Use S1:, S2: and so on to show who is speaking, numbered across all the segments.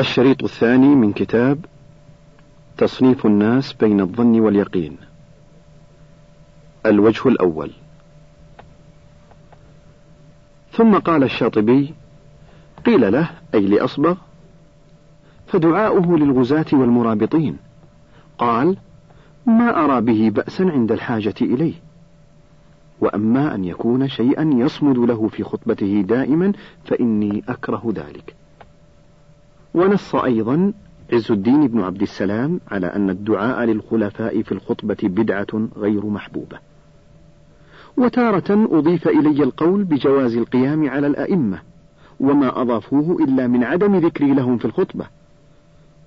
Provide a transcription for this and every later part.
S1: الشريط الثاني من كتاب تصنيف الناس بين الظن واليقين. الوجه الأول. ثم قال الشاطبي قيل له أي لأصبغ؟ فدعاؤه للغزاة والمرابطين. قال ما أرى به بأسا عند الحاجة إليه. وأما أن يكون شيئا يصمد له في خطبته دائما فإني أكره ذلك. ونص أيضا عز الدين بن عبد السلام على أن الدعاء للخلفاء في الخطبة بدعة غير محبوبة. وتارة أضيف إلي القول بجواز القيام على الأئمة وما أضافوه إلا من عدم ذكري لهم في الخطبة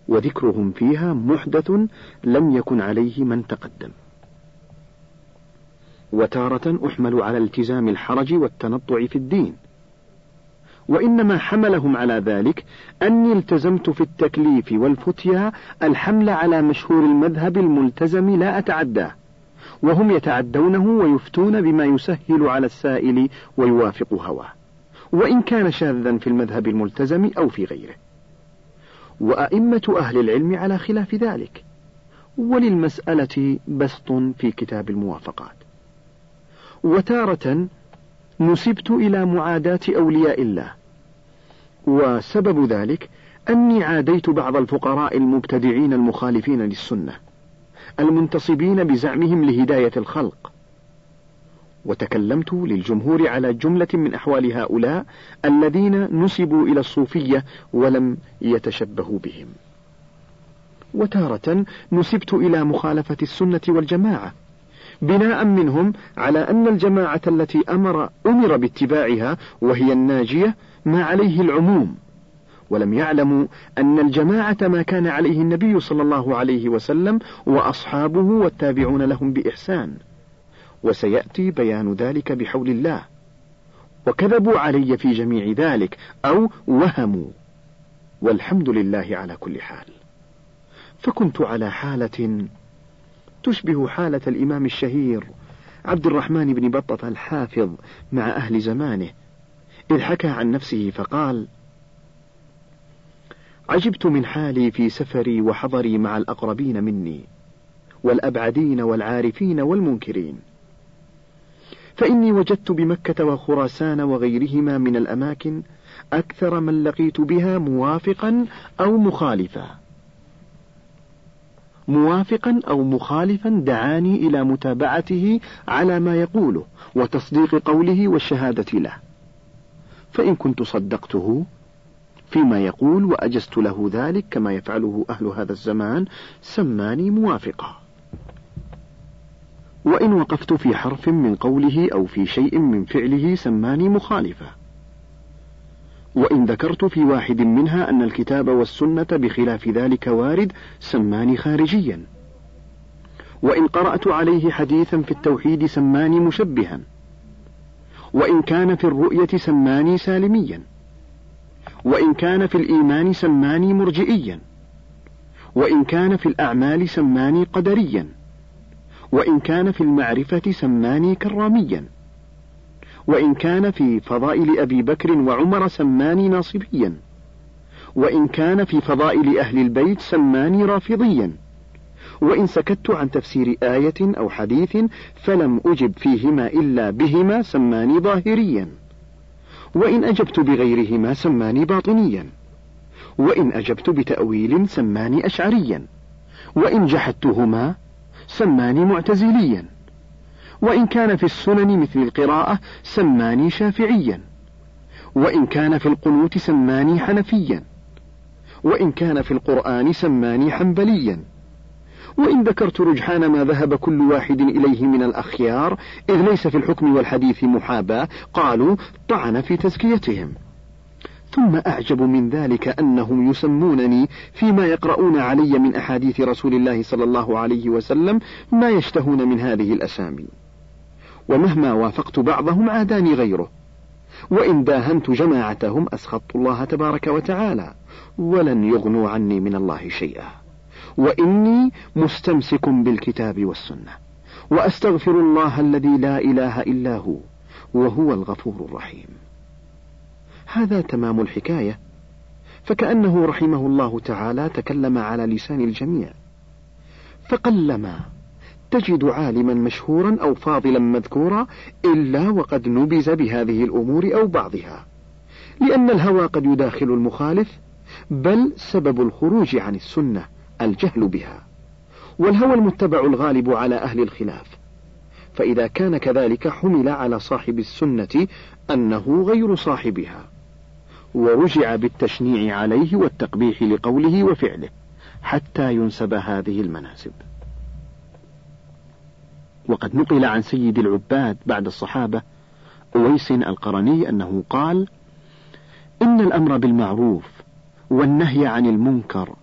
S1: وذكرهم فيها محدث لم يكن عليه من تقدم. وتارة أحمل على التزام الحرج والتنطع في الدين وإنما حملهم على ذلك أني التزمت في التكليف والفتيا الحمل على مشهور المذهب الملتزم لا أتعداه وهم يتعدونه ويفتون بما يسهل على السائل ويوافق هواه وإن كان شاذا في المذهب الملتزم أو في غيره. وأئمة أهل العلم على خلاف ذلك وللمسألة بسط في كتاب الموافقات. وتارة نسبت إلى معاداة أولياء الله. وسبب ذلك أني عاديت بعض الفقراء المبتدعين المخالفين للسنة المنتصبين بزعمهم لهداية الخلق. وتكلمت للجمهور على جملة من أحوال هؤلاء الذين نسبوا إلى الصوفية ولم يتشبهوا بهم. وتارة نسبت إلى مخالفة السنة والجماعة. بناء منهم على أن الجماعة التي أمر أمر باتباعها وهي الناجية ما عليه العموم. ولم يعلموا أن الجماعة ما كان عليه النبي صلى الله عليه وسلم وأصحابه والتابعون لهم بإحسان. وسيأتي بيان ذلك بحول الله. وكذبوا علي في جميع ذلك أو وهموا. والحمد لله على كل حال. فكنت على حالة تشبه حالة الإمام الشهير عبد الرحمن بن بطة الحافظ مع أهل زمانه. إذ حكى عن نفسه فقال عجبت من حالي في سفري وحضري مع الأقربين مني والأبعدين والعارفين والمنكرين. فإني وجدت بمكة وخراسان وغيرهما من الأماكن أكثر من لقيت بها موافقا أو مخالفا. موافقا أو مخالفا دعاني إلى متابعته على ما يقوله وتصديق قوله والشهادة له. فإن كنت صدقته فيما يقول وأجزت له ذلك كما يفعله أهل هذا الزمان سماني موافقا. وإن وقفت في حرف من قوله أو في شيء من فعله سماني مخالفا. وإن ذكرت في واحد منها أن الكتاب والسنة بخلاف ذلك وارد سماني خارجيا. وإن قرأت عليه حديثا في التوحيد سماني مشبها. وإن كان في الرؤية سماني سالميا. وإن كان في الإيمان سماني مرجئيا. وإن كان في الأعمال سماني قدريا. وإن كان في المعرفة سماني كراميا. وإن كان في فضائل أبي بكر وعمر سماني ناصبيا. وإن كان في فضائل أهل البيت سماني رافضيا. وإن سكت عن تفسير آية أو حديث فلم أجب فيهما إلا بهما سماني ظاهريا. وإن أجبت بغيرهما سماني باطنيا. وإن أجبت بتأويل سماني أشعريا. وإن جحدتهما سماني معتزليا. وإن كان في السنن مثل القراءة سماني شافعيا. وإن كان في القنوت سماني حنفيا. وإن كان في القرآن سماني حنبليا. وإن ذكرت رجحان ما ذهب كل واحد إليه من الأخيار إذ ليس في الحكم والحديث محاباة قالوا طعن في تزكيتهم. ثم أعجب من ذلك أنهم يسمونني فيما يقرؤون علي من أحاديث رسول الله صلى الله عليه وسلم ما يشتهون من هذه الأسامي. ومهما وافقت بعضهم عاداني غيره. وإن داهنت جماعتهم أسخطت الله تبارك وتعالى ولن يغنوا عني من الله شيئا. وإني مستمسك بالكتاب والسنة وأستغفر الله الذي لا إله إلا هو وهو الغفور الرحيم. هذا تمام الحكاية. فكأنه رحمه الله تعالى تكلم على لسان الجميع. فقلما تجد عالما مشهورا أو فاضلا مذكورا إلا وقد نبز بهذه الأمور أو بعضها. لأن الهوى قد يداخل المخالف بل سبب الخروج عن السنة الجهل بها. والهوى المتبع الغالب على أهل الخلاف. فإذا كان كذلك حمل على صاحب السنة أنه غير صاحبها. ورجع بالتشنيع عليه والتقبيح لقوله وفعله حتى ينسب هذه المناسب. وقد نقل عن سيد العباد بعد الصحابة أويس القرني أنه قال إن الأمر بالمعروف والنهي عن المنكر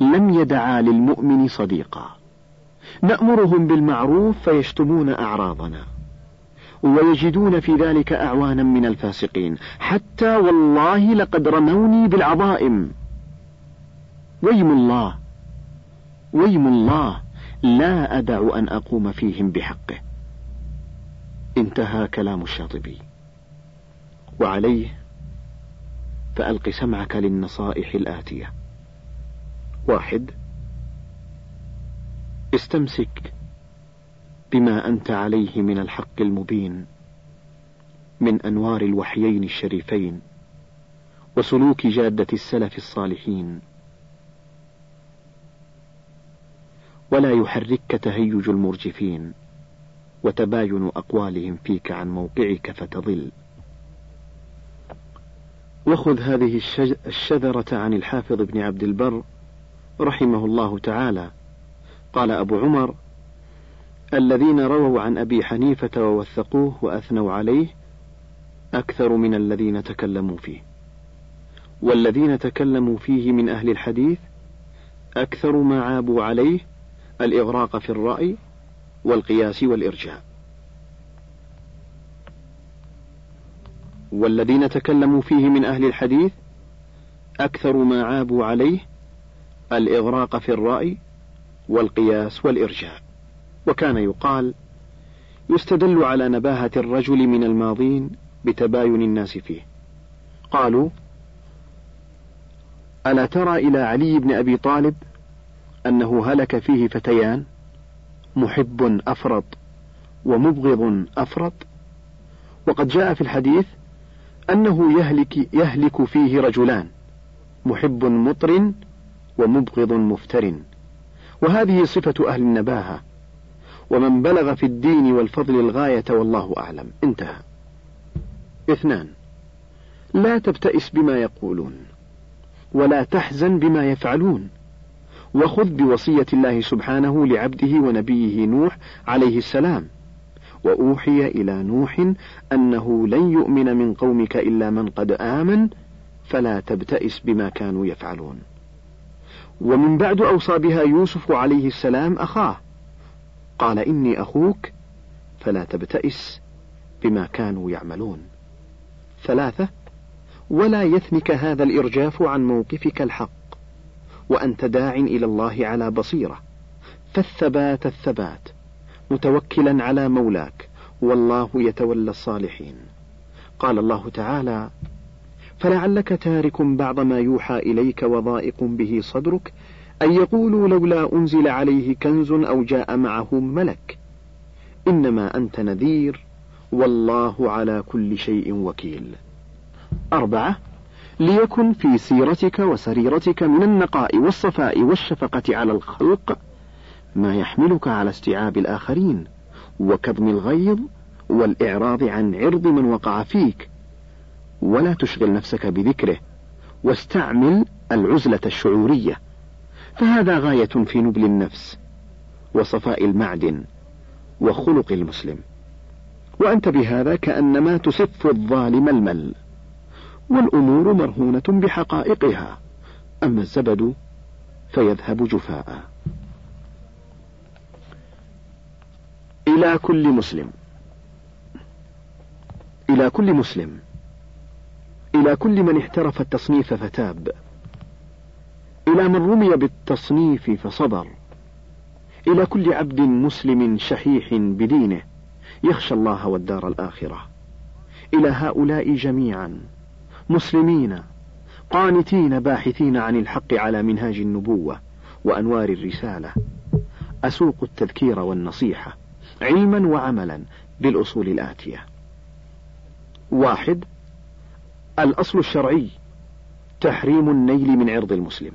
S1: لم يدعا للمؤمن صديقا. نأمرهم بالمعروف فيشتمون أعراضنا ويجدون في ذلك أعوانا من الفاسقين. حتى والله لقد رموني بالعظائم. ويم الله ويم الله. لا أدع أن أقوم فيهم بحقه. انتهى كلام الشاطبي. وعليه فألق سمعك للنصائح الآتية. واحد استمسك بما أنت عليه من الحق المبين من أنوار الوحيين الشريفين وسلوك جادة السلف الصالحين. ولا يحركك تهيج المرجفين وتباين أقوالهم فيك عن موقعك فتضل. وخذ هذه الشذرة عن الحافظ ابن عبد البر رحمه الله تعالى. قال أبو عمر الذين رووا عن أبي حنيفة ووثقوه وأثنوا عليه أكثر من الذين تكلموا فيه. والذين تكلموا فيه من أهل الحديث أكثر ما عابوا عليه الإغراق في الرأي والقياس والإرجاء. والذين تكلموا فيه من أهل الحديث أكثر ما عابوا عليه الإغراق في الرأي والقياس والإرجاء. وكان يقال يستدل على نباهة الرجل من الماضين بتباين الناس فيه. قالوا ألا ترى إلى علي بن أبي طالب أنه هلك فيه فتيان محب أفرط ومبغض أفرط. وقد جاء في الحديث أنه يهلك, يهلك فيه رجلان محب مطر ومبغض مفتر. وهذه صفة أهل النباهة. ومن بلغ في الدين والفضل الغاية والله أعلم. انتهى. اثنان. لا تبتئس بما يقولون ولا تحزن بما يفعلون. وخذ بوصية الله سبحانه لعبده ونبيه نوح عليه السلام. وأوحي إلى نوح أنه لن يؤمن من قومك إلا من قد آمن فلا تبتئس بما كانوا يفعلون. ومن بعد أوصى بها يوسف عليه السلام أخاه. قال إني أخوك فلا تبتئس بما كانوا يعملون. ثلاثة ولا يثنك هذا الإرجاف عن موقفك الحق. وأنت داع إلى الله على بصيرة. فالثبات الثبات متوكلا على مولاك والله يتولى الصالحين. قال الله تعالى فلعلك تارك بعض ما يوحى إليك وضائق به صدرك أن يقولوا لولا أنزل عليه كنز أو جاء معه ملك. إنما أنت نذير والله على كل شيء وكيل. أربعة ليكن في سيرتك وسريرتك من النقاء والصفاء والشفقة على الخلق ما يحملك على استيعاب الآخرين وكظم الغيظ والإعراض عن عرض من وقع فيك. ولا تشغل نفسك بذكره واستعمل العزلة الشعورية فهذا غاية في نبل النفس وصفاء المعدن وخلق المسلم. وأنت بهذا كأنما تسف الظالم المل. والأمور مرهونة بحقائقها. أما الزبد فيذهب جفاء. إلى كل مسلم. إلى كل مسلم. إلى كل من احترف التصنيف فتاب. إلى من رمي بالتصنيف فصبر. إلى كل عبد مسلم شحيح بدينه. يخشى الله والدار الآخرة. إلى هؤلاء جميعا. مسلمين قانتين باحثين عن الحق على منهاج النبوة وأنوار الرسالة. أسوق التذكير والنصيحة علما وعملا بالأصول الآتية. واحد الأصل الشرعي تحريم النيل من عرض المسلم.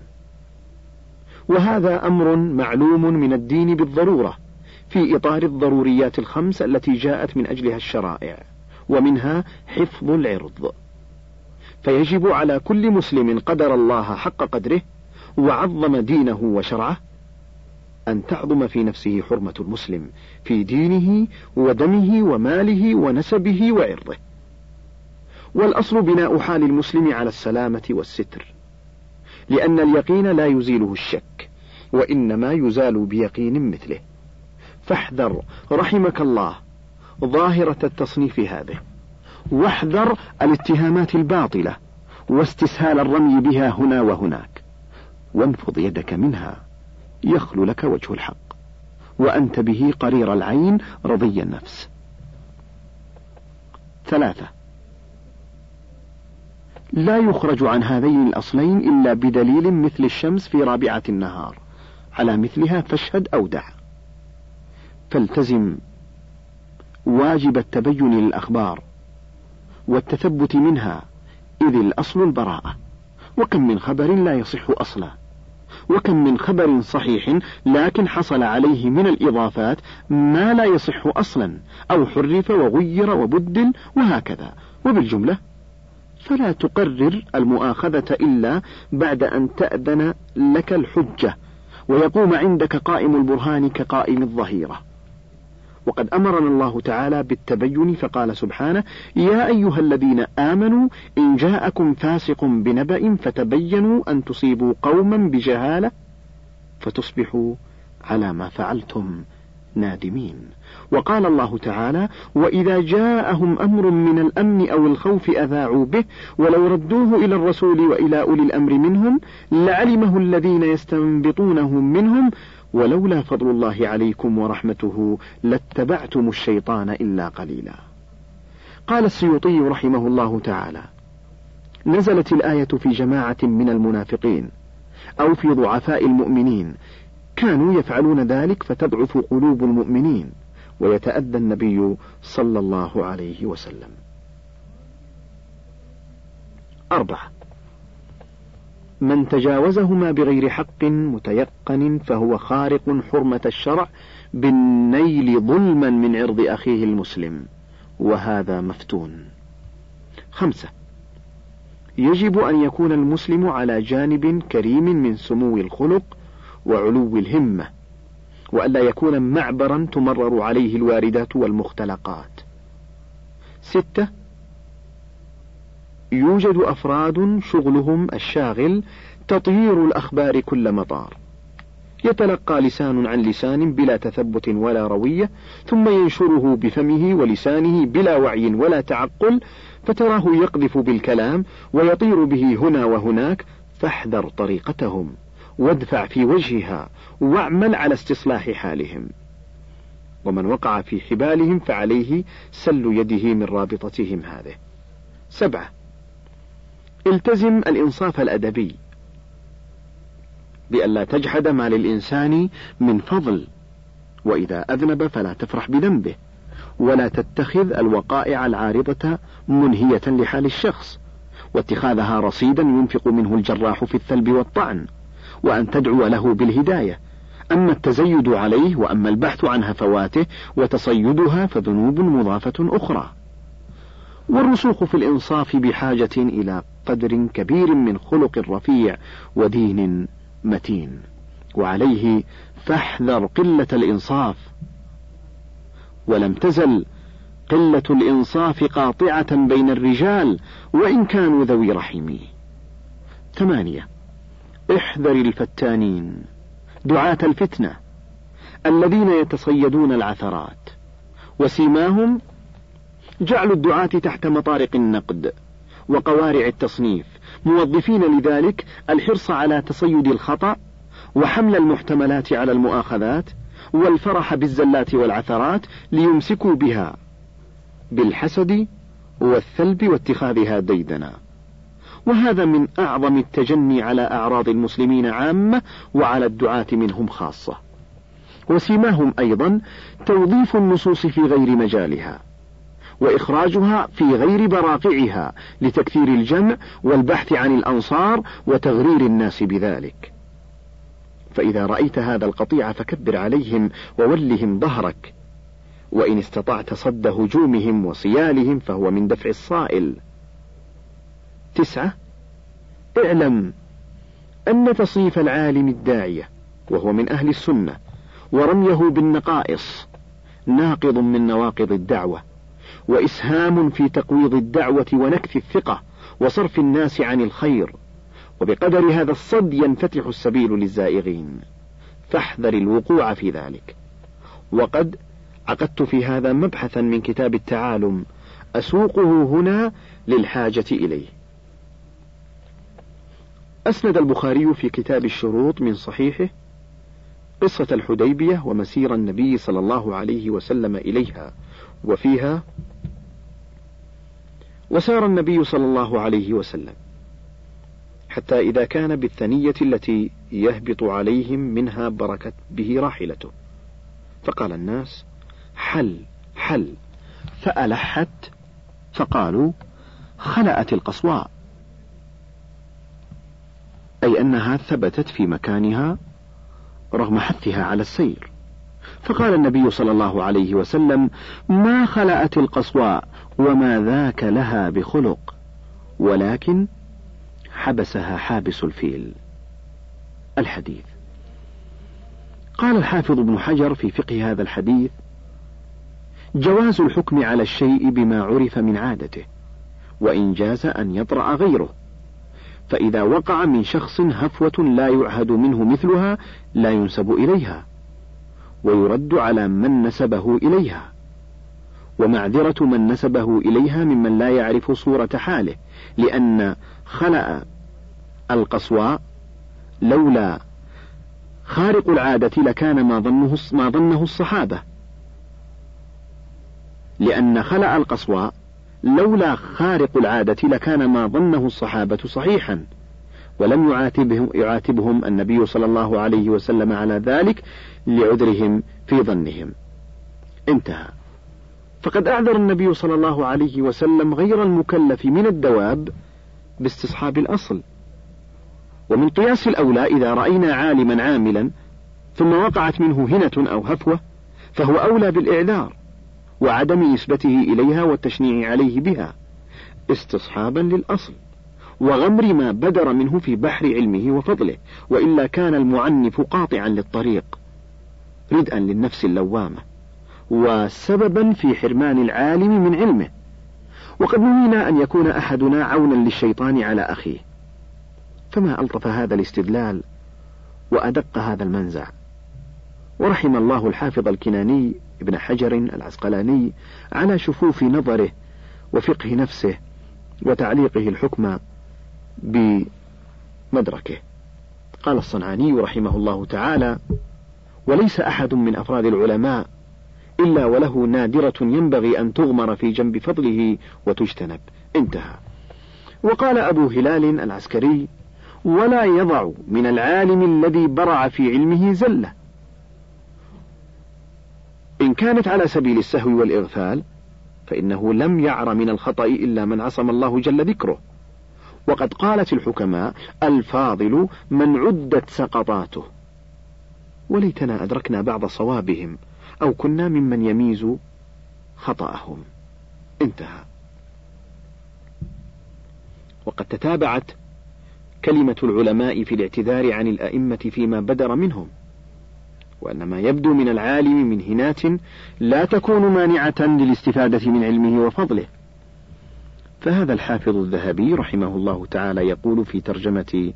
S1: وهذا أمر معلوم من الدين بالضرورة في إطار الضروريات الخمس التي جاءت من أجلها الشرائع ومنها حفظ العرض. فيجب على كل مسلم قدر الله حق قدره وعظم دينه وشرعه أن تعظم في نفسه حرمة المسلم في دينه ودمه وماله ونسبه وعرضه. والأصل بناء حال المسلم على السلامة والستر لأن اليقين لا يزيله الشك وإنما يزال بيقين مثله. فاحذر رحمك الله ظاهرة التصنيف هذه. واحذر الاتهامات الباطلة واستسهال الرمي بها هنا وهناك. وانفض يدك منها يخل لك وجه الحق. وأنت به قرير العين رضي النفس. ثلاثة. لا يخرج عن هذين الأصلين إلا بدليل مثل الشمس في رابعة النهار. على مثلها فاشهد أو دع. فالتزم واجب التبين للأخبار. والتثبت منها إذ الأصل البراءة. وكم من خبر لا يصح أصلا. وكم من خبر صحيح لكن حصل عليه من الإضافات ما لا يصح أصلا أو حرف وغير وبدل وهكذا. وبالجملة فلا تقرر المؤاخذة إلا بعد أن تأذن لك الحجة ويقوم عندك قائم البرهان كقائم الظهيرة. وقد أمرنا الله تعالى بالتبين فقال سبحانه يا أيها الذين آمنوا إن جاءكم فاسق بنبأ فتبينوا أن تصيبوا قوما بجهالة فتصبحوا على ما فعلتم نادمين. وقال الله تعالى وإذا جاءهم أمر من الأمن أو الخوف أذاعوا به ولو ردوه إلى الرسول وإلى أولي الأمر منهم لعلمه الذين يستنبطونه منهم ولولا فضل الله عليكم ورحمته لاتبعتم الشيطان إلا قليلا. قال السيوطي رحمه الله تعالى نزلت الآية في جماعة من المنافقين أو في ضعفاء المؤمنين. كانوا يفعلون ذلك فتضعف قلوب المؤمنين ويتأذى النبي صلى الله عليه وسلم. أربعة. من تجاوزهما بغير حق متيقن فهو خارق حرمة الشرع بالنيل ظلما من عرض أخيه المسلم وهذا مفتون. خمسة. يجب أن يكون المسلم على جانب كريم من سمو الخلق وعلو الهمة وألا يكون معبرا تمرر عليه الواردات والمختلقات. ستة. يوجد أفراد شغلهم الشاغل تطيير الأخبار كل مطار. يتلقى لسان عن لسان بلا تثبت ولا روية ثم ينشره بفمه ولسانه بلا وعي ولا تعقل فتراه يقذف بالكلام ويطير به هنا وهناك فاحذر طريقتهم وادفع في وجهها واعمل على استصلاح حالهم. ومن وقع في حبالهم فعليه سل يده من رابطتهم هذه. سبعة التزم الإنصاف الأدبي بألا تجحد ما للإنسان من فضل وإذا أذنب فلا تفرح بذنبه ولا تتخذ الوقائع العارضة منهية لحال الشخص واتخاذها رصيدا ينفق منه الجراح في الثلب والطعن وأن تدعو له بالهداية. أما التزيد عليه وأما البحث عن هفواته وتصيدها فذنوب مضافة أخرى. والرسوخ في الإنصاف بحاجة إلى قدر كبير من خلق رفيع ودين متين. وعليه فاحذر قلة الإنصاف. ولم تزل قلة الإنصاف قاطعة بين الرجال وإن كانوا ذوي رحم. ثمانية احذر الفتانين. دعاة الفتنة. الذين يتصيدون العثرات. وسيماهم جعل الدعاة تحت مطارق النقد. وقوارع التصنيف موظفين لذلك الحرص على تصيد الخطأ وحمل المحتملات على المؤاخذات والفرح بالزلات والعثرات ليمسكوا بها بالحسد والثلب واتخاذها ديدنا. وهذا من أعظم التجني على أعراض المسلمين عامة وعلى الدعاة منهم خاصة. وسيماهم أيضا توظيف النصوص في غير مجالها. وإخراجها في غير براقعها لتكثير الجمع والبحث عن الأنصار وتغرير الناس بذلك. فإذا رأيت هذا القطيع فكبر عليهم وولهم ظهرك وإن استطعت صد هجومهم وصيالهم فهو من دفع الصائل. تسعة اعلم أن تصنيف العالم الداعية وهو من أهل السنة ورميه بالنقائص ناقض من نواقض الدعوة وإسهام في تقويض الدعوة ونكث الثقة وصرف الناس عن الخير. وبقدر هذا الصد ينفتح السبيل للزائغين. فاحذر الوقوع في ذلك. وقد عقدت في هذا مبحثا من كتاب التعالم. أسوقه هنا للحاجة إليه. أسند البخاري في كتاب الشروط من صحيحه قصة الحديبية ومسير النبي صلى الله عليه وسلم إليها. وفيها وسار النبي صلى الله عليه وسلم. حتى إذا كان بالثنية التي يهبط عليهم منها بركت به راحلته. فقال الناس حل حل. فألحت فقالوا خلأت القصواء. أي أنها ثبتت في مكانها رغم حثها على السير. فقال النبي صلى الله عليه وسلم ما خلأت القصواء وما ذاك لها بخلق ولكن حبسها حابس الفيل. الحديث. قال الحافظ ابن حجر في فقه هذا الحديث جواز الحكم على الشيء بما عرف من عادته وإن جاز أن يطرأ غيره فإذا وقع من شخص هفوة لا يعهد منه مثلها لا ينسب إليها. ويرد على من نسبه إليها. ومعذرة من نسبه إليها ممن لا يعرف صورة حاله لأن خلأ القصواء لولا خارق العادة لكان ما ظنه ما ظنه الصحابة. لأن خلأ القصواء لولا خارق العادة لكان ما ظنه الصحابة صحيحا. ولم يعاتبهم, يعاتبهم النبي صلى الله عليه وسلم على ذلك لعذرهم في ظنهم. انتهى. فقد أعذر النبي صلى الله عليه وسلم غير المكلف من الدواب باستصحاب الأصل. ومن قياس الأولى إذا رأينا عالما عاملا ثم وقعت منه هنة أو هفوة فهو أولى بالإعذار وعدم نسبته إليها والتشنيع عليه بها استصحابا للأصل وغمر ما بدر منه في بحر علمه وفضله وإلا كان المعنف قاطعا للطريق. ردءا للنفس اللوامة وسببا في حرمان العالم من علمه. وقد نهينا أن يكون أحدنا عونا للشيطان على أخيه. فما ألطف هذا الاستدلال وأدق هذا المنزع؟ ورحم الله الحافظ الكناني ابن حجر العسقلاني على شفوف نظره وفقه نفسه وتعليقه الحكم بمدركه. قال الصنعاني رحمه الله تعالى وليس أحد من أفراد العلماء إلا وله نادرة ينبغي أن تغمر في جنب فضله وتجتنب. انتهى. وقال أبو هلال العسكري ولا يضع من العالم الذي برع في علمه زلة. إن كانت على سبيل السهو والإغفال فإنه لم يعر من الخطأ إلا من عصم الله جل ذكره. وقد قالت الحكماء الفاضل من عدت سقطاته. وليتنا أدركنا بعض صوابهم أو كنا ممن يميز خطأهم. انتهى. وقد تتابعت كلمة العلماء في الاعتذار عن الأئمة فيما بدر منهم وأن ما يبدو من العالم من هنات لا تكون مانعة للاستفادة من علمه وفضله. فهذا الحافظ الذهبي رحمه الله تعالى يقول في ترجمة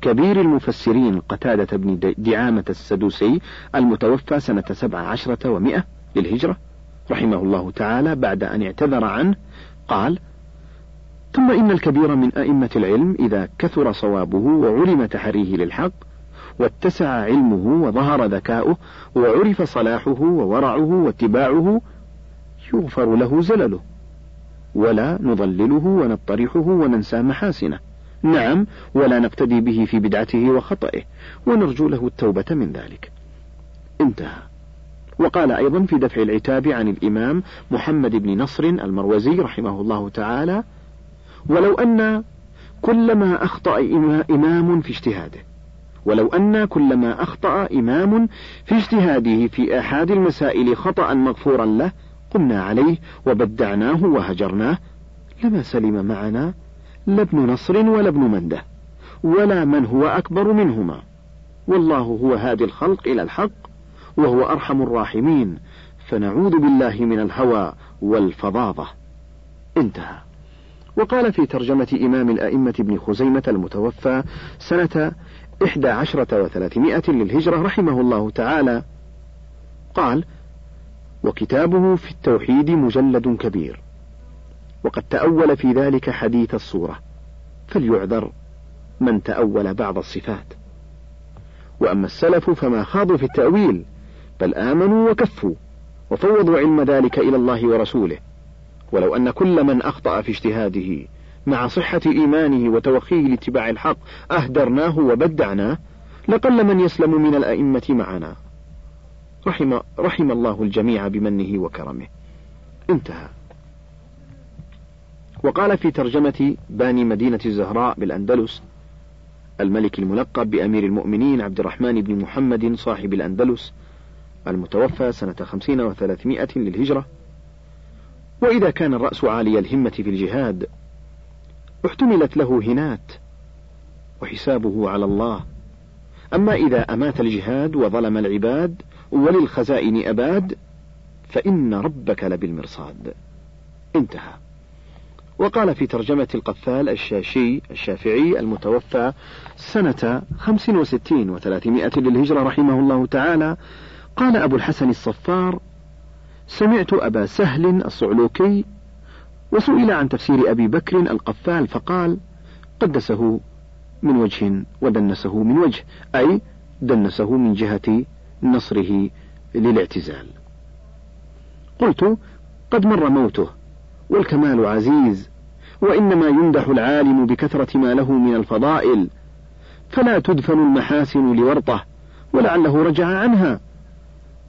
S1: كبير المفسرين قتادة بن دعامة السدوسي المتوفى سنة سبع عشرة ومائة للهجرة رحمه الله تعالى بعد أن اعتذر عنه قال ثم إن الكبير من أئمة العلم إذا كثر صوابه وعلم تحريه للحق واتسع علمه وظهر ذكاؤه وعرف صلاحه وورعه واتباعه يغفر له زلله. ولا نضلله ونطرحه وننسى محاسنه. نعم ولا نقتدي به في بدعته وخطئه ونرجو له التوبة من ذلك. انتهى. وقال أيضا في دفع العتاب عن الإمام محمد بن نصر المروزي رحمه الله تعالى ولو أن كلما أخطأ إمام في اجتهاده ولو أن كلما أخطأ إمام في اجتهاده في أحد المسائل خطأ مغفورا له قمنا عليه وبدعناه وهجرناه. لما سلم معنا لا ابن نصر ولا ابن منده ولا من هو أكبر منهما. والله هو هادي الخلق إلى الحق وهو أرحم الراحمين. فنعوذ بالله من الهوى والفظاظة. انتهى. وقال في ترجمة إمام الأئمة ابن خزيمة المتوفى سنة إحدى عشرة وثلاثمائة للهجرة رحمه الله تعالى قال وكتابه في التوحيد مجلد كبير. وقد تأول في ذلك حديث الصورة فليعذر من تأول بعض الصفات. وأما السلف فما خاضوا في التأويل بل آمنوا وكفوا وفوضوا علم ذلك إلى الله ورسوله. ولو أن كل من أخطأ في اجتهاده مع صحة إيمانه وتوخيه لاتباع الحق أهدرناه وبدعناه لقل من يسلم من الأئمة معنا. رحم, رحم الله الجميع بمنه وكرمه. انتهى. وقال في ترجمة باني مدينة الزهراء بالأندلس الملك الملقب بأمير المؤمنين عبد الرحمن بن محمد صاحب الأندلس المتوفى سنة خمسين وثلاثمائة للهجرة. وإذا كان الرأس عالي الهمة في الجهاد احتملت له هنات وحسابه على الله. أما إذا أمات الجهاد وظلم العباد وللخزائن أباد فإن ربك لبالمرصاد. انتهى. وقال في ترجمة القفال الشاشي الشافعي المتوفى سنة خمس وستين وثلاثمائة للهجرة رحمه الله تعالى قال أبو الحسن الصفار سمعت أبا سهل الصعلوكي وسئل عن تفسير أبي بكر القفال فقال قدسه من وجه ودنسه من وجه أي دنسه من جهة نصره للاعتزال. قلت قد مر موته والكمال عزيز وإنما يمدح العالم بكثرة ما له من الفضائل فلا تدفن المحاسن لورطة ولعله رجع عنها.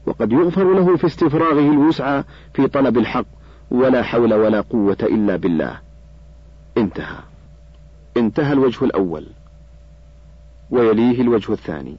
S1: وقد يغفر له في استفراغه الوسع في طلب الحق ولا حول ولا قوة إلا بالله. انتهى. انتهى الوجه الأول ويليه الوجه الثاني.